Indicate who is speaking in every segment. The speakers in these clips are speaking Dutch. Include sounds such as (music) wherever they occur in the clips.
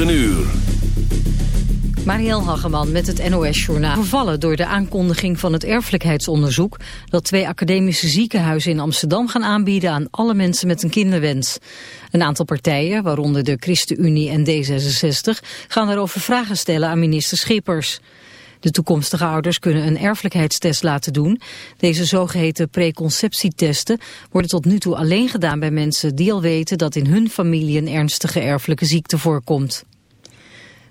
Speaker 1: Uur.
Speaker 2: Marielle Hageman met het NOS-journaal. Vervallen door de aankondiging van het erfelijkheidsonderzoek... dat twee academische ziekenhuizen in Amsterdam gaan aanbieden... aan alle mensen met een kinderwens. Een aantal partijen, waaronder de ChristenUnie en D66... gaan daarover vragen stellen aan minister Schippers. De toekomstige ouders kunnen een erfelijkheidstest laten doen. Deze zogeheten preconceptietesten worden tot nu toe alleen gedaan bij mensen die al weten dat in hun familie een ernstige erfelijke ziekte voorkomt.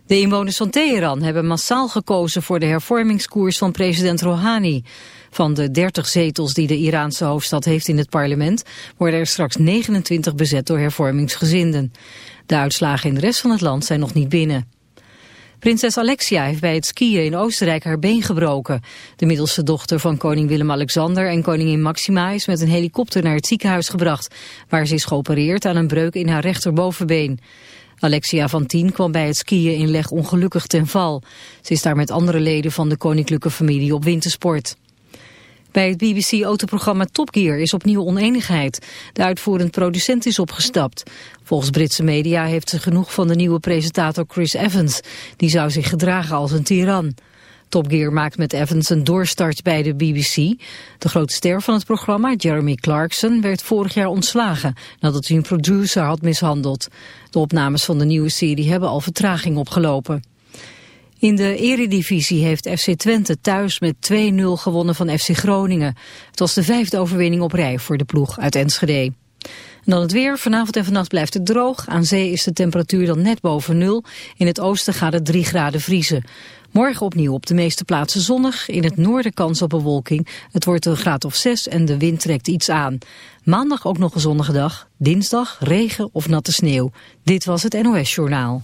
Speaker 2: De inwoners van Teheran hebben massaal gekozen voor de hervormingskoers van president Rouhani. Van de 30 zetels die de Iraanse hoofdstad heeft in het parlement worden er straks 29 bezet door hervormingsgezinden. De uitslagen in de rest van het land zijn nog niet binnen. Prinses Alexia heeft bij het skiën in Oostenrijk haar been gebroken. De middelste dochter van koning Willem-Alexander en koningin Maxima is met een helikopter naar het ziekenhuis gebracht, waar ze is geopereerd aan een breuk in haar rechterbovenbeen. Alexia van Tien kwam bij het skiën in Leg ongelukkig ten val. Ze is daar met andere leden van de koninklijke familie op wintersport. Bij het BBC-autoprogramma Top Gear is opnieuw oneenigheid. De uitvoerend producent is opgestapt. Volgens Britse media heeft ze genoeg van de nieuwe presentator Chris Evans. Die zou zich gedragen als een tiran. Top Gear maakt met Evans een doorstart bij de BBC. De grote ster van het programma, Jeremy Clarkson, werd vorig jaar ontslagen nadat hij een producer had mishandeld. De opnames van de nieuwe serie hebben al vertraging opgelopen. In de eredivisie heeft FC Twente thuis met 2-0 gewonnen van FC Groningen. Het was de vijfde overwinning op rij voor de ploeg uit Enschede. En dan het weer. Vanavond en vannacht blijft het droog. Aan zee is de temperatuur dan net boven nul. In het oosten gaat het 3 graden vriezen. Morgen opnieuw op de meeste plaatsen zonnig. In het noorden kans op bewolking. Het wordt een graad of 6 en de wind trekt iets aan. Maandag ook nog een zonnige dag. Dinsdag regen of natte sneeuw. Dit was het NOS Journaal.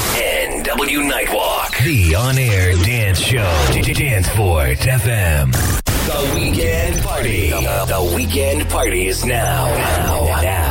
Speaker 3: NW Nightwalk. The on-air dance show. Danceport FM. The weekend party. The, the weekend party is now. Now. Now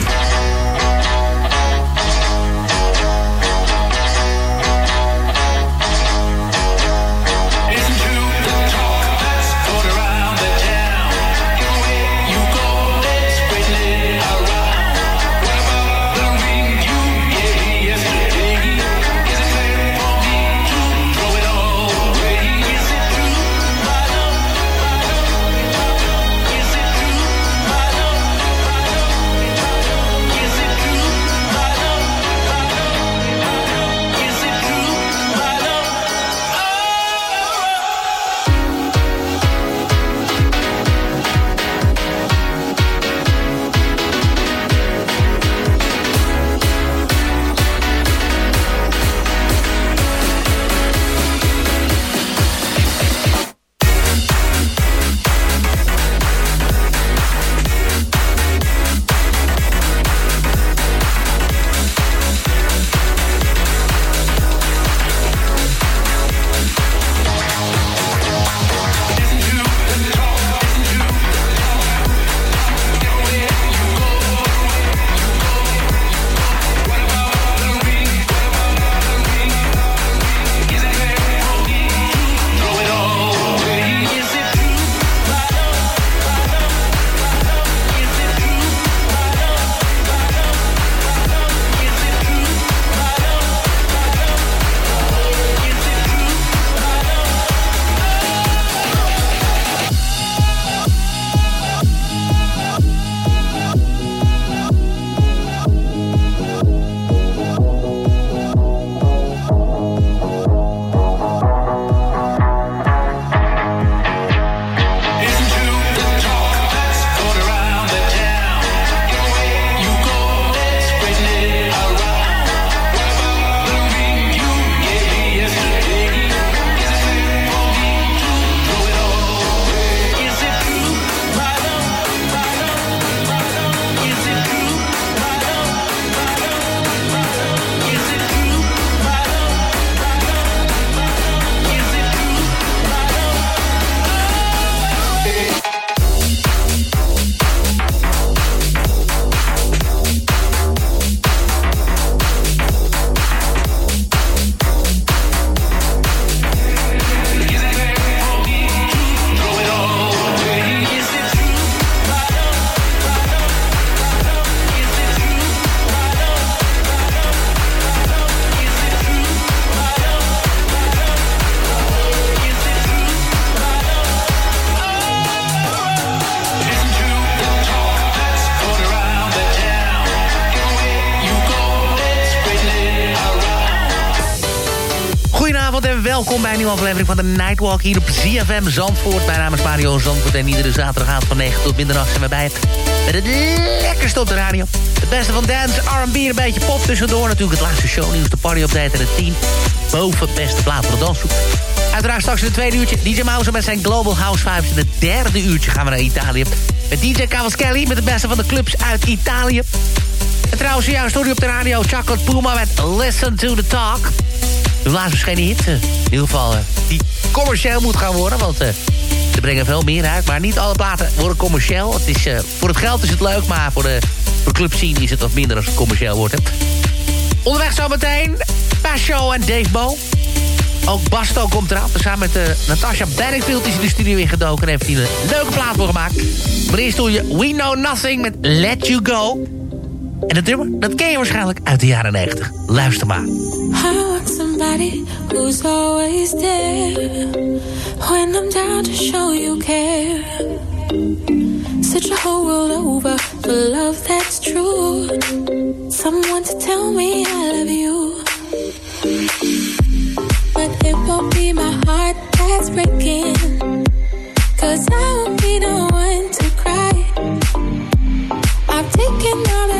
Speaker 4: Nieuwe aflevering van de Nightwalk hier op ZFM Zandvoort. Mijn naam is Mario Zandvoort en iedere zaterdagavond van 9 tot middernacht zijn we bij het met het lekkerste op de radio. Het beste van dance, R&B een beetje pop tussendoor. Natuurlijk het laatste shownieuws, de party update en het 10 boven beste plaat van de dansgroep. Uiteraard straks in het tweede uurtje DJ Mouse met zijn Global House Vibes. In het derde uurtje gaan we naar Italië. Met DJ Cavaschelli met de beste van de clubs uit Italië. En trouwens, jouw story op de radio. Chocolate Puma met Listen to the Talk. De laatste verschenen hit. eh, In ieder geval, eh, die commercieel moet gaan worden. Want eh, ze brengen veel meer uit. Maar niet alle platen worden commercieel. Het is, voor het geld is het leuk. Maar voor de, voor clubscene is het wat minder als het commercieel wordt. Hè. Onderweg zometeen. Pasho en Dave Bo. Ook Basto komt eraan. Samen met uh, Natasha Bedingfield is in de studio ingedoken... en heeft hij een leuke plaat voor gemaakt. Maar eerst doe je We Know Nothing met Let You Go. En dat nummer, dat ken je waarschijnlijk uit de jaren 90. Luister maar.
Speaker 5: I want somebody who's always there when I'm down to show you care. Such a whole world over for love that's true. Someone to tell me I love you. But it won't be my heart that's breaking. Cause I won't be the one to cry. I've taken all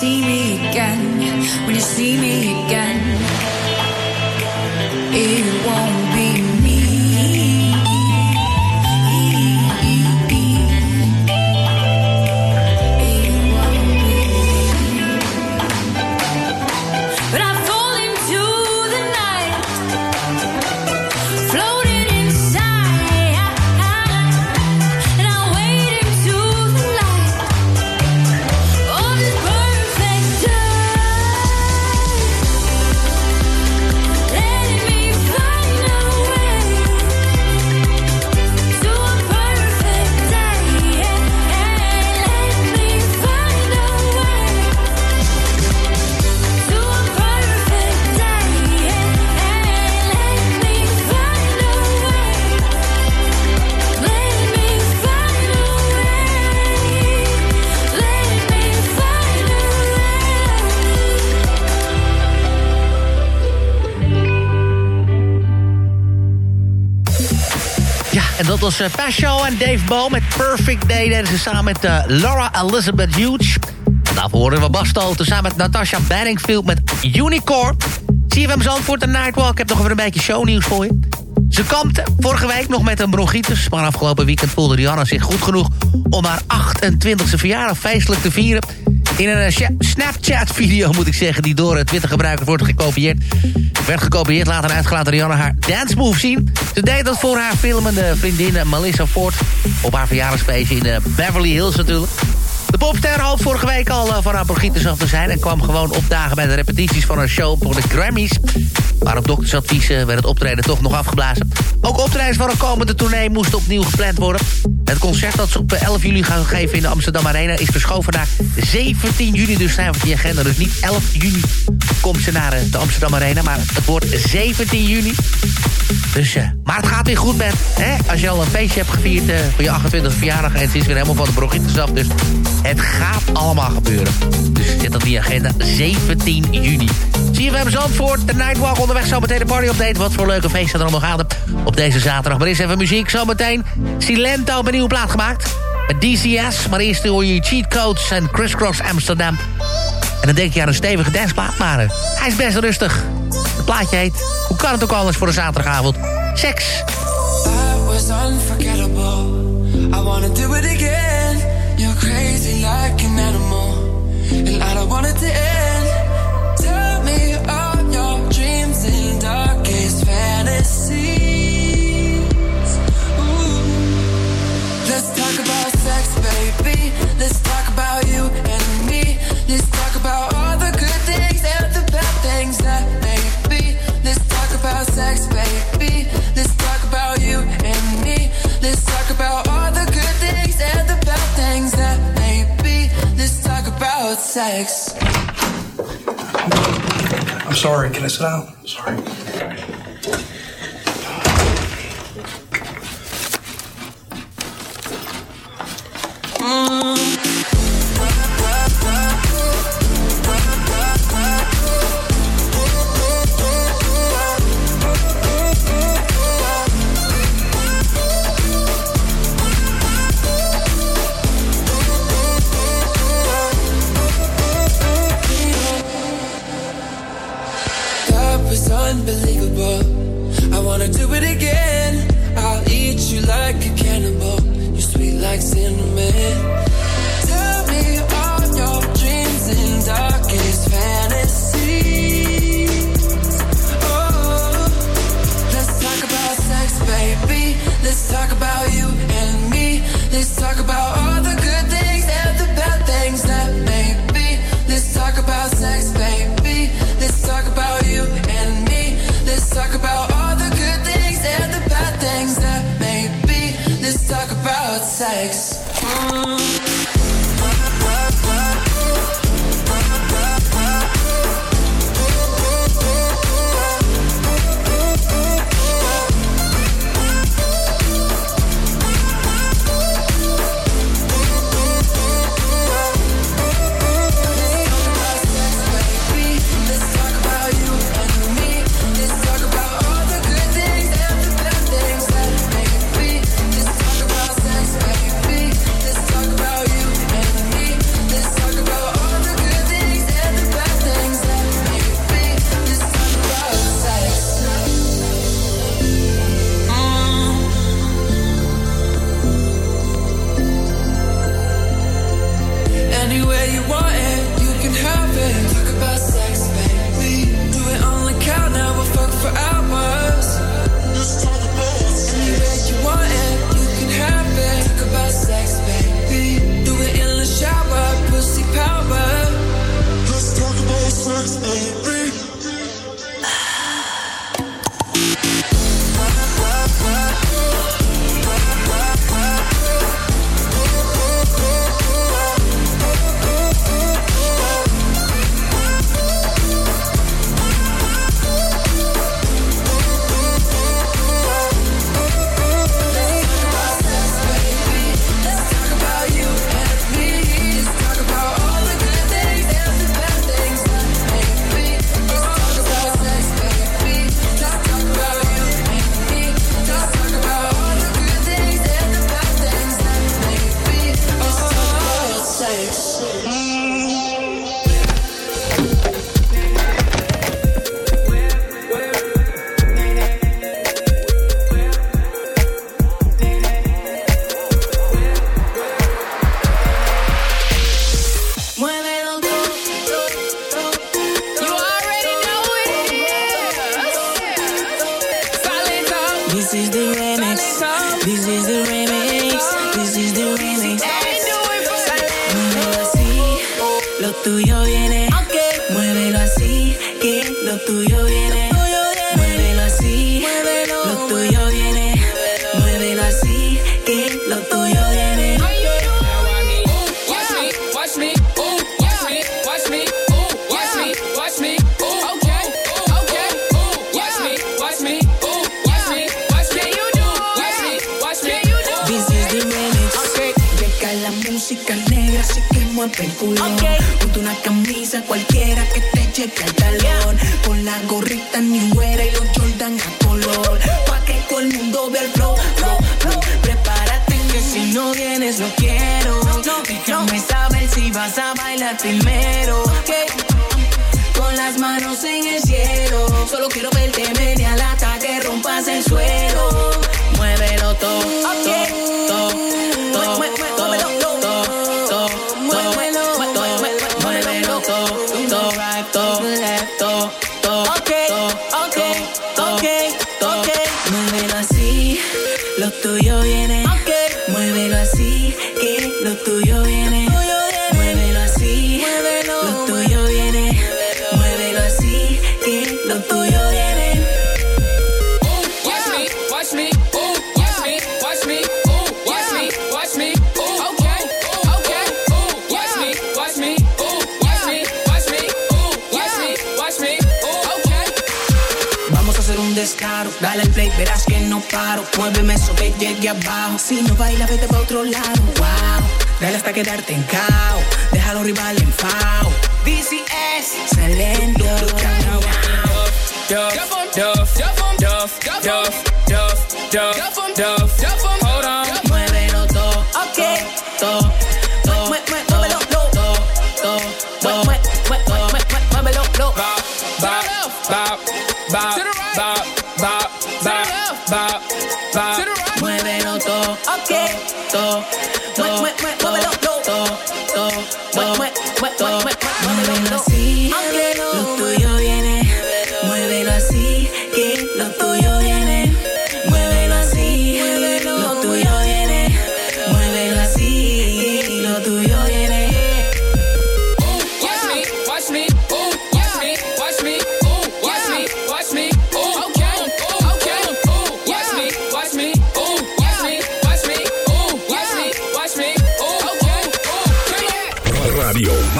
Speaker 5: see me again, when you see me again, it won't.
Speaker 4: Was Pasho en Dave Bo met Perfect Day. Deden ze samen met uh, Laura Elizabeth Hughes. En daarvoor horen we Basto samen met Natasha Bedingfield met Unicorn. CFM Zandvoort en Nightwalk. Ik heb nog even een beetje shownieuws voor je. Ze kampte vorige week nog met een bronchitis... maar afgelopen weekend voelde Rihanna zich goed genoeg... om haar 28e verjaardag feestelijk te vieren... in een Snapchat-video, (laughs) moet ik zeggen... die door Twitter-gebruikers wordt gekopieerd. Werd gekopieerd, later uitgelaten Rihanna haar dance move zien. Ze deed dat voor haar filmende vriendin Melissa Ford... op haar verjaardagsfeestje in Beverly Hills natuurlijk. De popster hoopt vorige week al van haar af te zijn... en kwam gewoon opdagen bij de repetities van haar show voor de Grammys. Maar op doktersadvies werd het optreden toch nog afgeblazen. Ook optredens van een komende tournee moesten opnieuw gepland worden. Het concert dat ze op 11 juli gaan geven in de Amsterdam Arena... is verschoven naar 17 juni, dus het in je agenda. Dus niet 11 juni komt ze naar de Amsterdam Arena... maar het wordt 17 juni. Dus, uh, maar het gaat weer goed met, hè? Als je al een feestje hebt gevierd uh, voor je 28e verjaardag... en het is weer helemaal van de bronchitis af, dus het gaat allemaal gebeuren. Dus zet dat in agenda, 17 juni. Zie je, we hebben Zandvoort, de Nightwalk onderweg. Zo meteen de party update. Wat voor leuke feesten er allemaal gaan op deze zaterdag. Maar eerst even muziek. Zometeen Silento een nieuwe plaat gemaakt. Met DCS. Maar eerst hoor je Cheat Codes en Crisscross Amsterdam. En dan denk je aan een stevige danceplaat. Maar uh, hij is best rustig. Het plaatje heet... Kan het ook anders voor een zaterdagavond? Seks.
Speaker 6: I sex.
Speaker 7: I'm sorry. Can I sit down? Sorry.
Speaker 6: That unbelievable. I wanna do it again. I'll eat you like a cannibal. You're sweet like cinnamon. Tell me all your dreams and darkest fantasies. Oh, let's talk about sex, baby. Let's talk about you and me. Let's talk about
Speaker 8: Okay.
Speaker 9: Con las manos en el cielo. Solo quiero verte menear hasta que rompas el suelo. Muévelo todo, todo, todo, todo, Verás que no paro, muéveme eso que llegue abajo. Si no baila, vete pa' otro lado. Wow, dale hasta quedarte en caos, Deja a los rivales en fao. DCS,
Speaker 10: saliendo.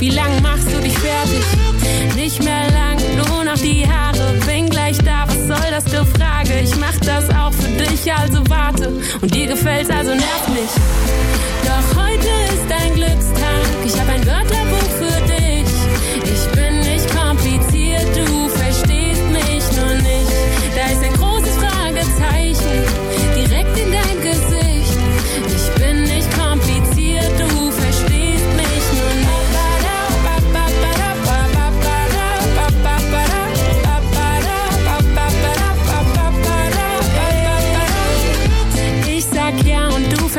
Speaker 11: Wie lang machst du dich fertig? Nicht mehr lang, nur noch die Haare, bin gleich da, was soll das für Frage? Ich mach das auch für dich, also warte. Und dir gefällt's, also nerv mich. Doch heute ist ein Glückstag, ich hab ein Wörterbuch für dich.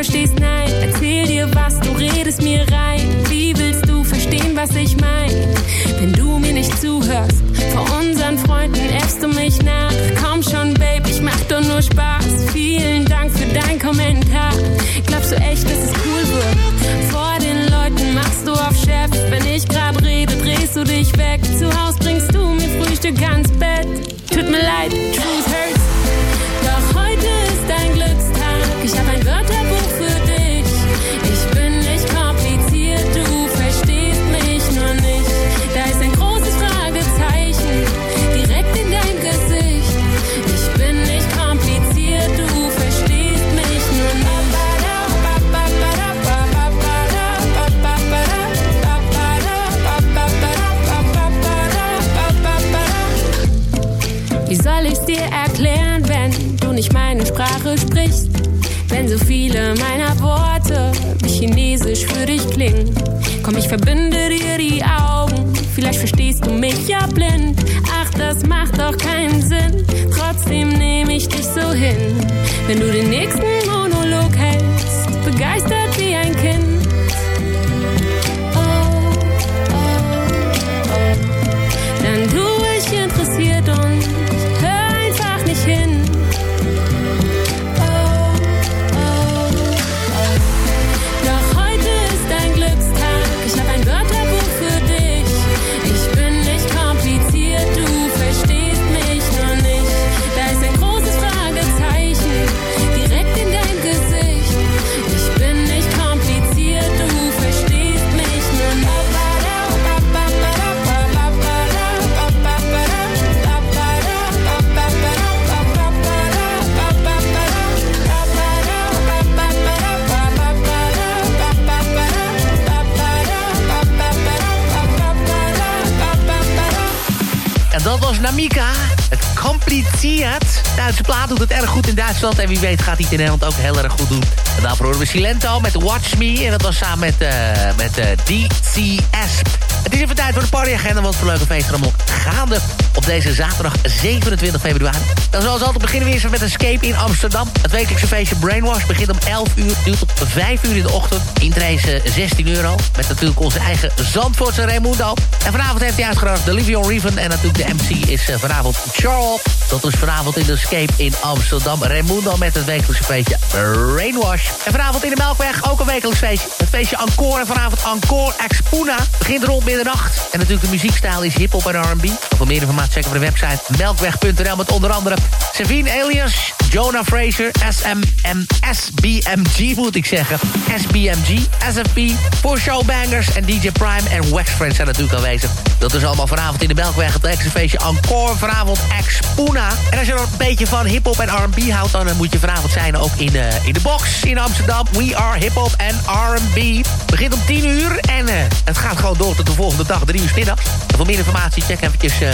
Speaker 11: Verstehst nein. Erzähl dir was, du redest mir rein. Wie willst du verstehen, was ich mein? Wenn du mir nicht zuhörst, vor unseren Freunden äffst du mich nach. Komm schon, Babe, ich mach doch nur Spaß. Vielen Dank für dein Kommentar. Glaubst du echt, dass es cool wird? Vor den Leuten machst du auf Chef. Wenn ich grad rede, drehst du dich weg. Zu Haus bringst du mir Frühstück ans Bett. Tut mir leid, truth
Speaker 4: En wie weet gaat hij het in Nederland ook heel erg goed doen. En daarvoor horen we Silento met Watch Me. En dat was samen met, eh, met eh, DCS. Het is even tijd voor de partyagenda. Want voor leuke feesten allemaal gaande deze zaterdag 27 februari. Dan zoals altijd beginnen we eerst met Escape in Amsterdam. Het wekelijkse feestje Brainwash begint om 11 uur. Duurt tot 5 uur in de ochtend. Intree is eh, 16 euro. Met natuurlijk onze eigen Zandvoortse Raimundo. En vanavond heeft hij uitgenodigd de Livion Reven. En natuurlijk de MC is eh, vanavond Charles. Dat is vanavond in de Escape in Amsterdam. Raimundo met het wekelijkse feestje Brainwash. En vanavond in de Melkweg ook een wekelijks feestje. Het feestje Encore. En vanavond Encore Expuna. Begint rond middernacht. En natuurlijk de muziekstijl is hip-hop en R&B. Voor meer informatie checken we de website melkweg.nl. Met onder andere Savine Elias, Jonah Fraser, SMM, SBMG moet ik zeggen. SBMG, SFP, voor showbangers en DJ Prime en Wax Friends zijn natuurlijk aanwezig. Dat is allemaal vanavond in de Melkweg. Het extra feestje Encore. Vanavond Expuna. En als je er een beetje van hip-hop en R&B houdt... dan eh, moet je vanavond zijn ook in, eh, in de box in Amsterdam. We are hip-hop en R&B. Begint om 10 uur en eh, het gaat gewoon door tot de volgende dag, 3 uur middags. En voor meer informatie check eventjes eh,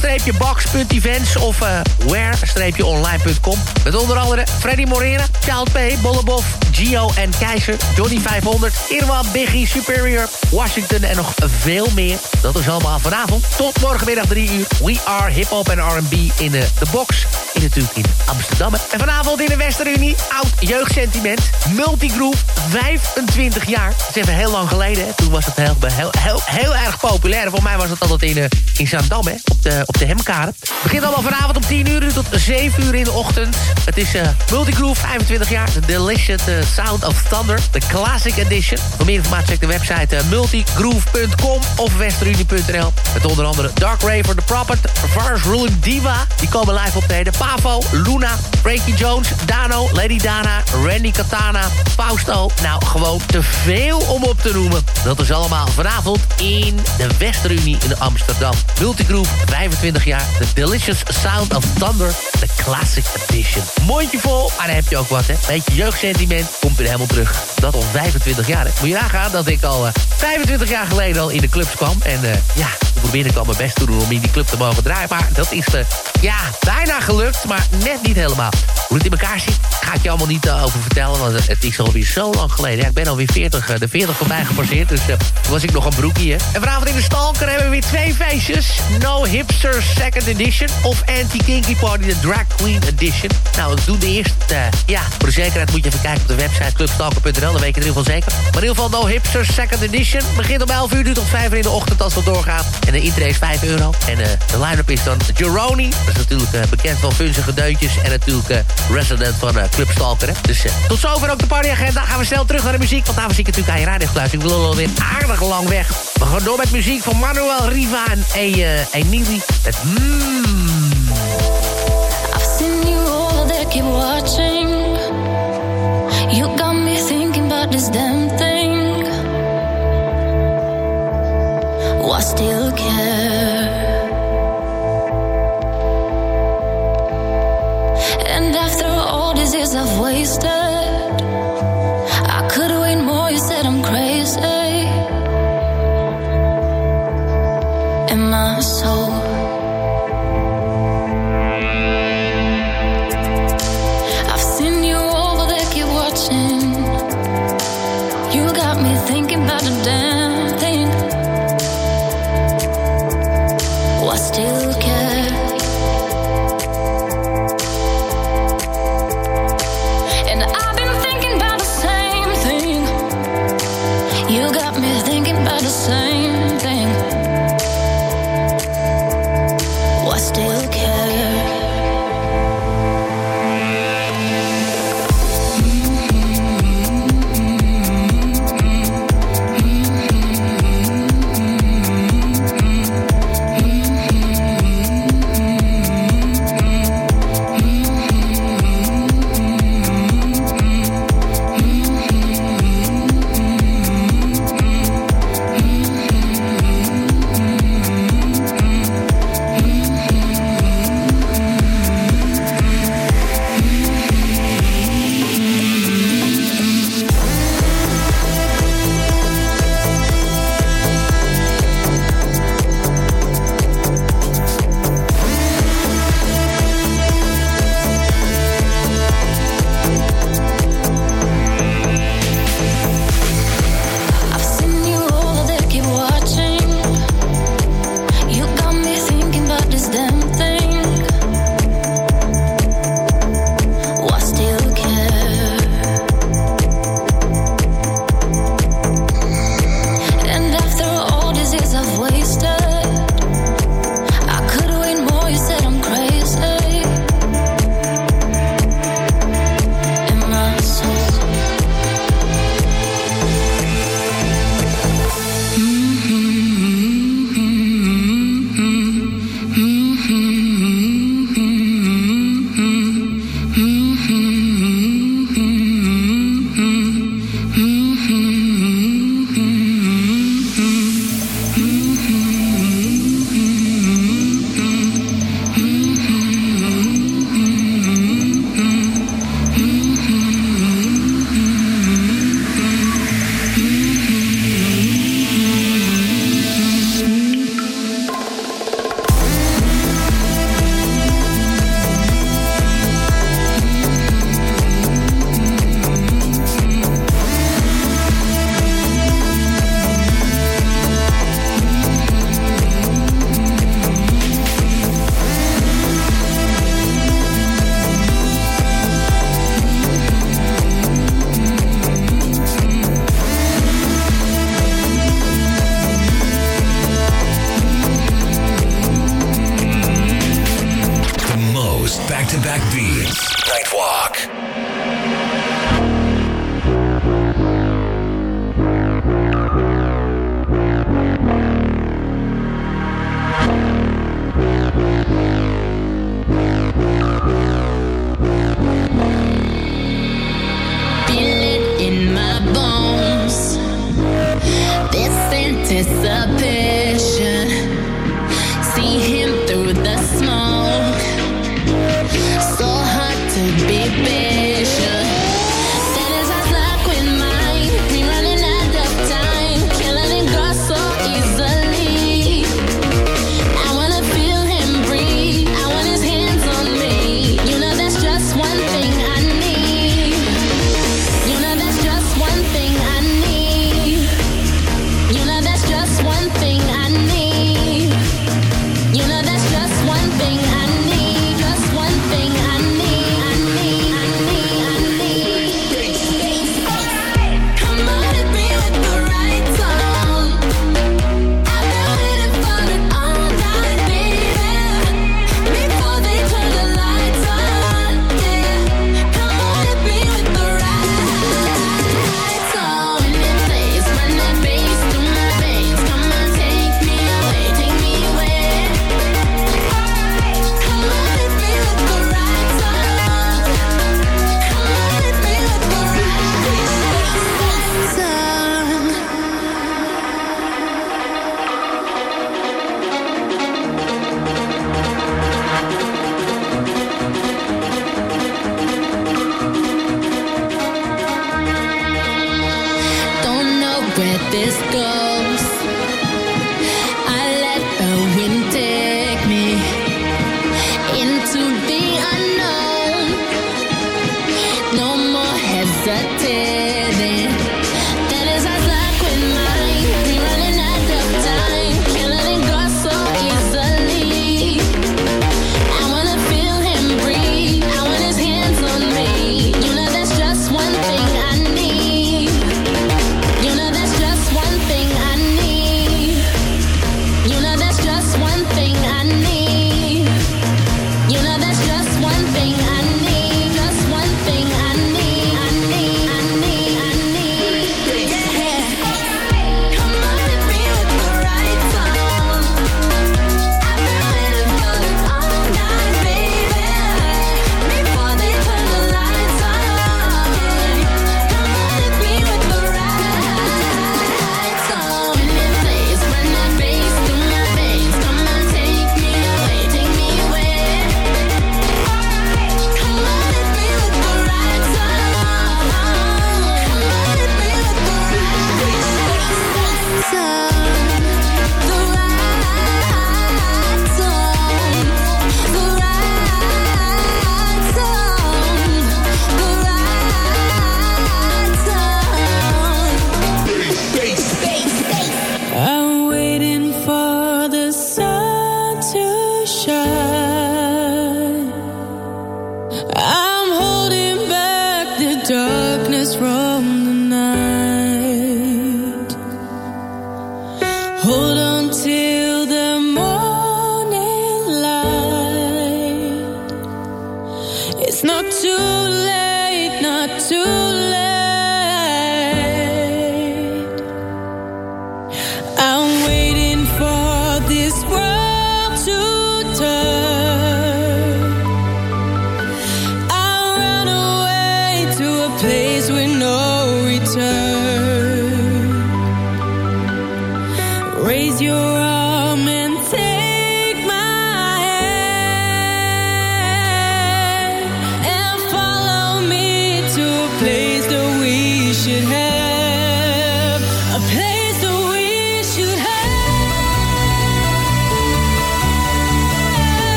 Speaker 4: de-box.events of eh where-online.com. Met onder andere Freddy Morera, Child P, Bollebof, Gio en Keizer, Johnny 500, Irwan, Biggie, Superior, Washington en nog veel meer. Dat is allemaal vanavond tot morgenmiddag 3 uur. We are hip-hop en R&B in de, de box. In natuurlijk in Amsterdam. En vanavond in de Westerunie, oud jeugdsentiment. Multigroove, 25 jaar. Dat is even heel lang geleden. Hè. Toen was het heel, heel, heel, erg populair. Voor mij was het altijd in, eh, in Zaandam, hè, de, op de Hemkade. Het begint allemaal vanavond om 10 uur tot 7 uur in de ochtend. Het is eh, Multigroove, 25 jaar. The Delicious eh, Sound of Thunder. De Classic Edition. Voor meer informatie check de website eh, multigroove.com of westerunie.nl. Met onder andere Dark Raver, The Prophet, Vars Ruling Diva. Die komen live optreden. Pavo, Luna, Frankie Jones, Dano, Lady Dana, Randy Katana, Fausto. Nou, gewoon te veel om op te noemen. Dat is allemaal vanavond in de Westerunie in Amsterdam. Multigroove, 25 jaar. The Delicious Sound of Thunder. De Classic Edition. Mondje vol, maar dan heb je ook wat, hè. Beetje jeugdsentiment, komt weer helemaal terug. Dat al 25 jaar, hè. Moet je nagaan dat ik al eh, 25 jaar geleden al in de clubs kwam. En ja, probeerde ik al mijn best te doen om in die club te mogen draaien. Maar dat is eh, ja, bijna gelukt, maar net niet helemaal. Hoe het in elkaar zit, ga ik je allemaal niet eh, over vertellen. Want het, is alweer zo lang geleden. Ik ben alweer 40, eh, de 40 voorbij gepasseerd. Dus toen was ik nog een broekje. hè. En vanavond in de Stalker hebben we weer twee feestjes. No Hipster Second Edition of Anti-Kinky Party, de Drag Queen Edition. Nou, ik doe de eerste. ja, voor de zekerheid moet je even kijken op de website clubstalker.nl. Dan weet je in ieder geval zeker. Maar in ieder geval No Hipster Second Edition. Begint om 11 uur, duurt tot 5 uur in de ochtend als het doorgaat. De is 5 euro. En eh, de line-up is dan Jeroni. Dat is natuurlijk eh, bekend van funzige deuntjes. En natuurlijk eh, resident van Club Stalker. Dus tot zover ook de partyagenda. Gaan we snel terug naar de muziek. Want daar was ik natuurlijk aan je radiogeluid. Ik wil alweer aardig lang weg. We gaan door met muziek van Manuel Riva en eh, Enili. Met Mmm.
Speaker 5: I've seen you over there, keep watching. You got me thinking about this damn Why still care? And after all these years I've wasted,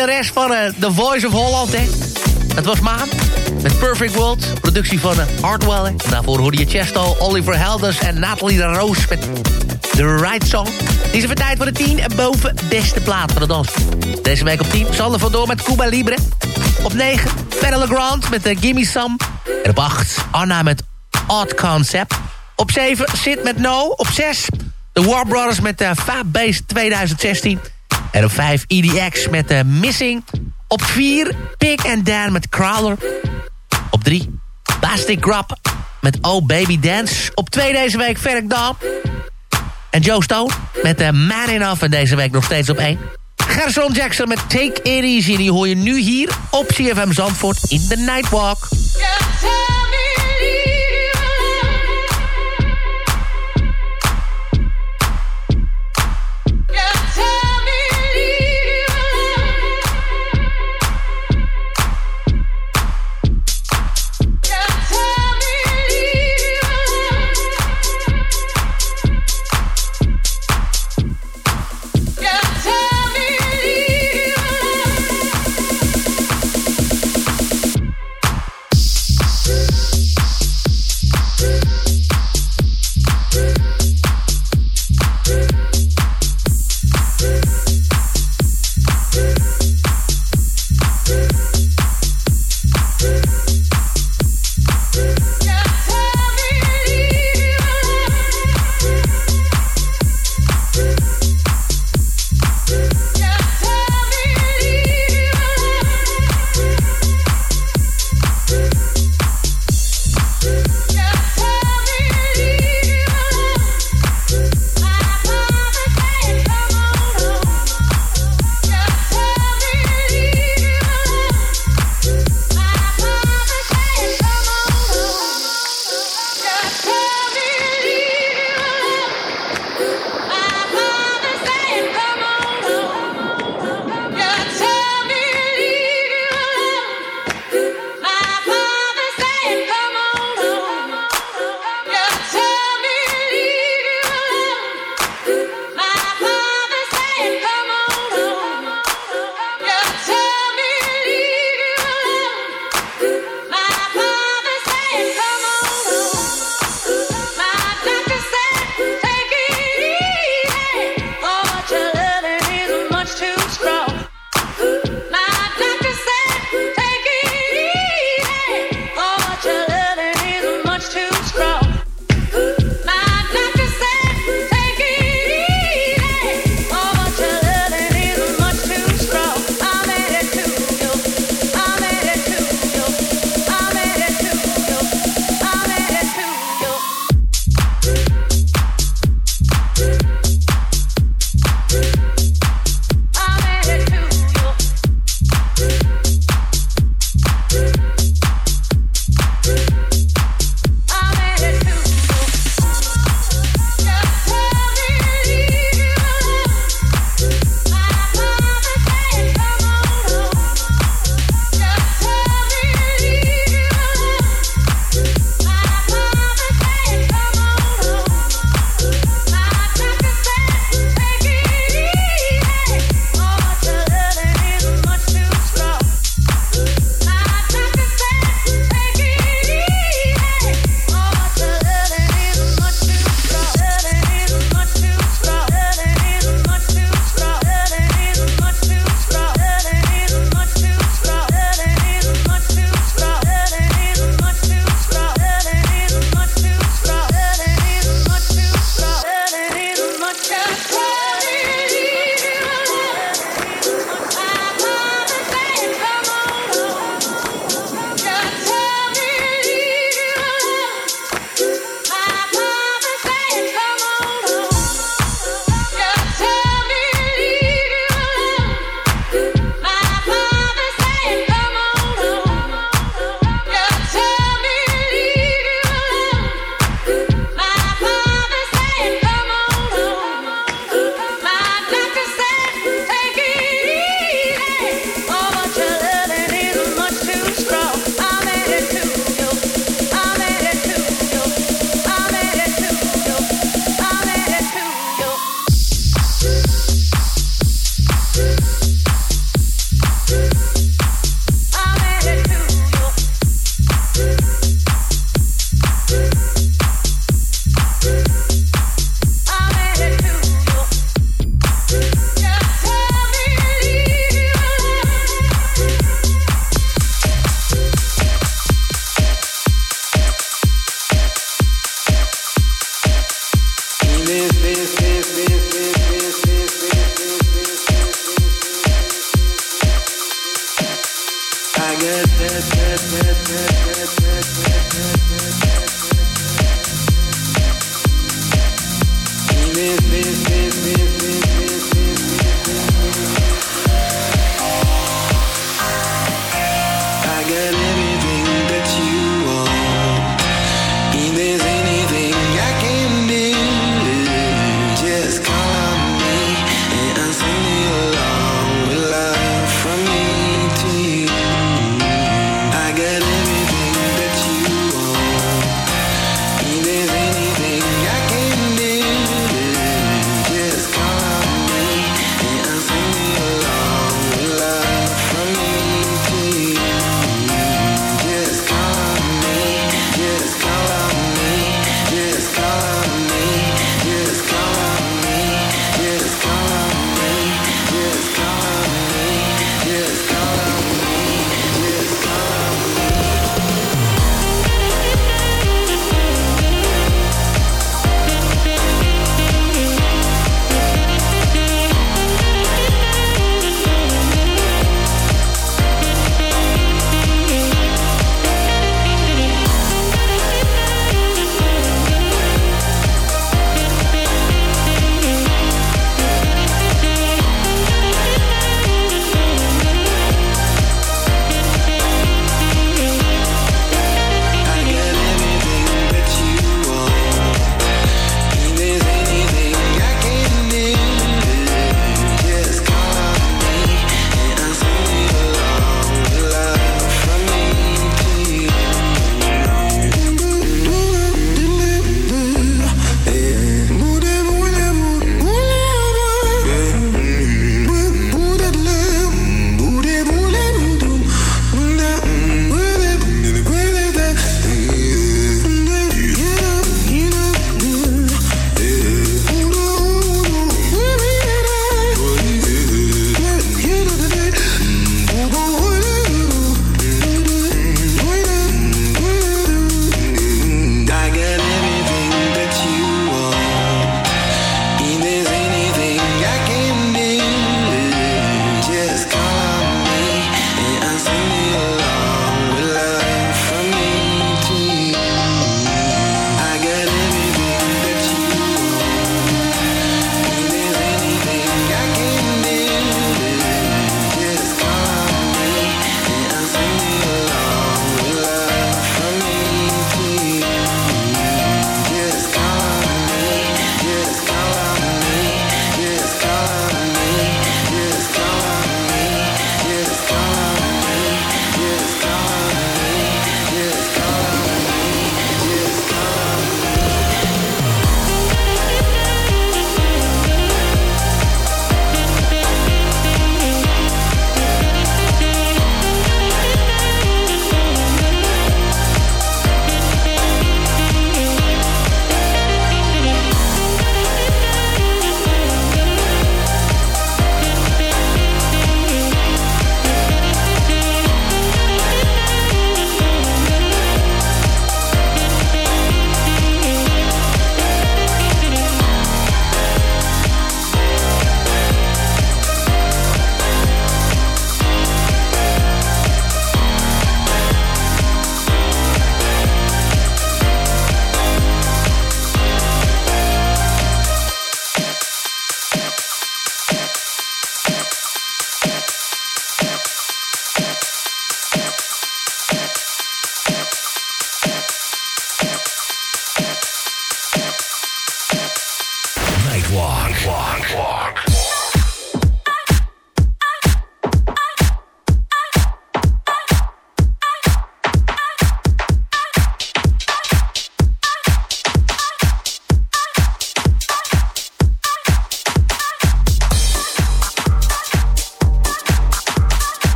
Speaker 4: winnares van eh, The Voice of Holland, hè. Dat was Maan. Met Perfect World, productie van uh, Hardwell. Hè. Daarvoor hoorde Chesto, Oliver Helders en Nathalie de Roos met The Right Song. Het is even tijd voor de 10 en boven beste plaat van de dans. Deze week op 10, Sander van Door met Cuba Libre. Op 9, Federal Grant met uh, Gimme Some. En op 8, Anna met Odd Concept. Op 7, Sid met No. Op 6, The War Brothers met uh, Fab Base 2016. En op 5 EDX met uh, Missing. Op 4 Pig and Dan met Crawler. Op 3 Plastic Grub met Oh Baby Dance. Op 2 deze week Ferric Dawn. En Joe Stone met uh, Man Enough. En deze week nog steeds op 1. Gerson Jackson met Take It Easy. Die hoor je nu hier op CFM Zandvoort in de Nightwalk.
Speaker 9: Yeah.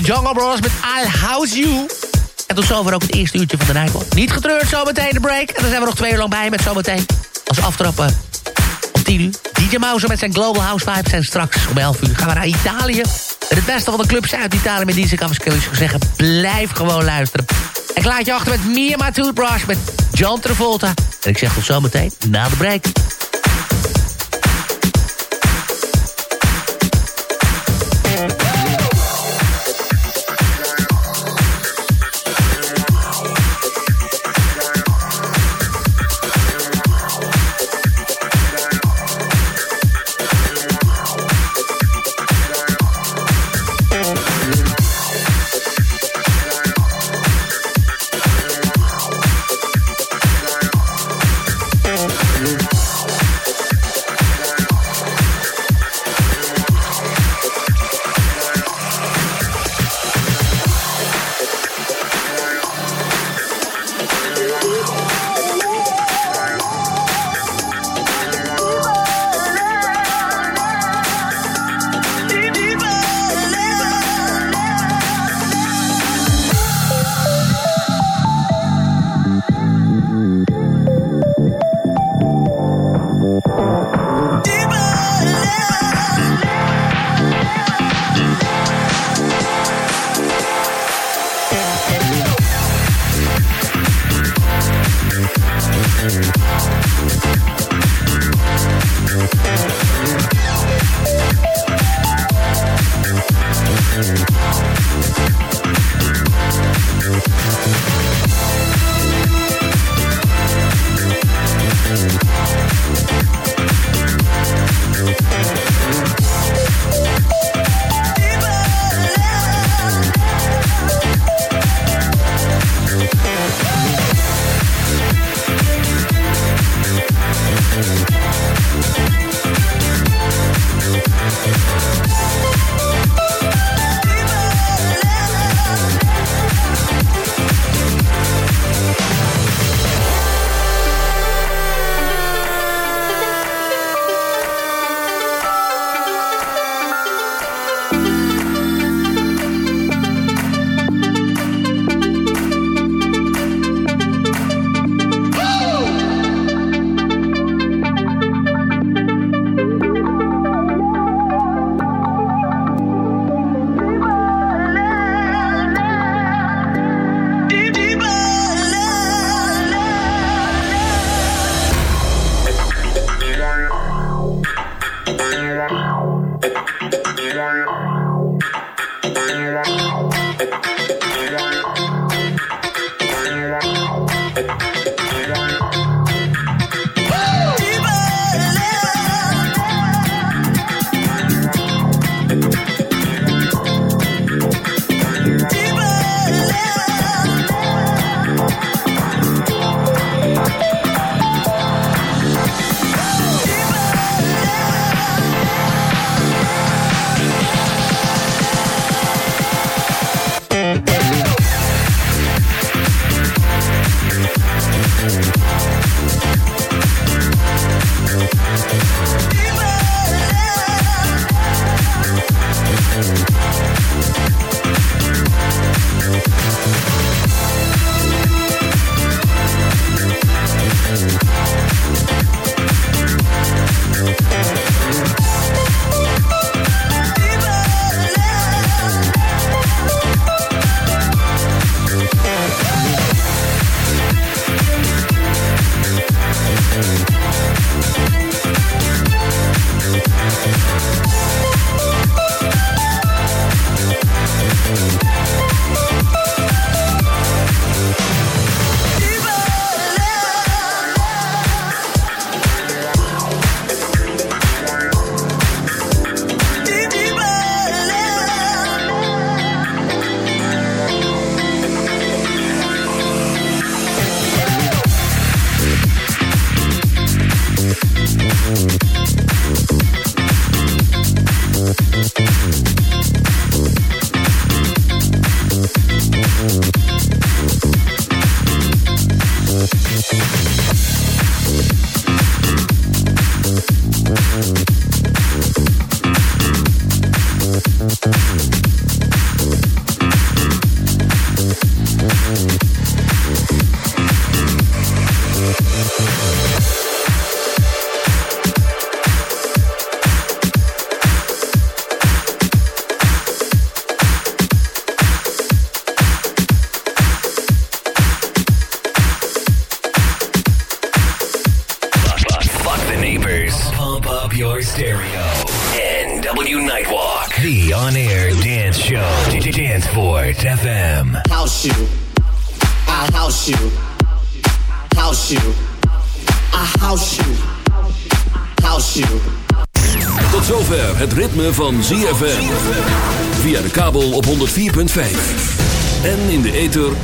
Speaker 4: De Jungle Bros met I'll House You. En tot zover ook het eerste uurtje van de Nightwalk. Niet getreurd, zometeen de break. En dan zijn we nog twee uur lang bij met zometeen als aftrappen om 10 uur. DJ Mouse met zijn Global House Vibes. En straks om 11 uur gaan we naar Italië. Het beste van de clubs uit Italië met kan ik zeggen. Blijf gewoon luisteren. Ik laat je achter met Mia Toothbrush met John Travolta. En ik zeg tot zometeen na de break.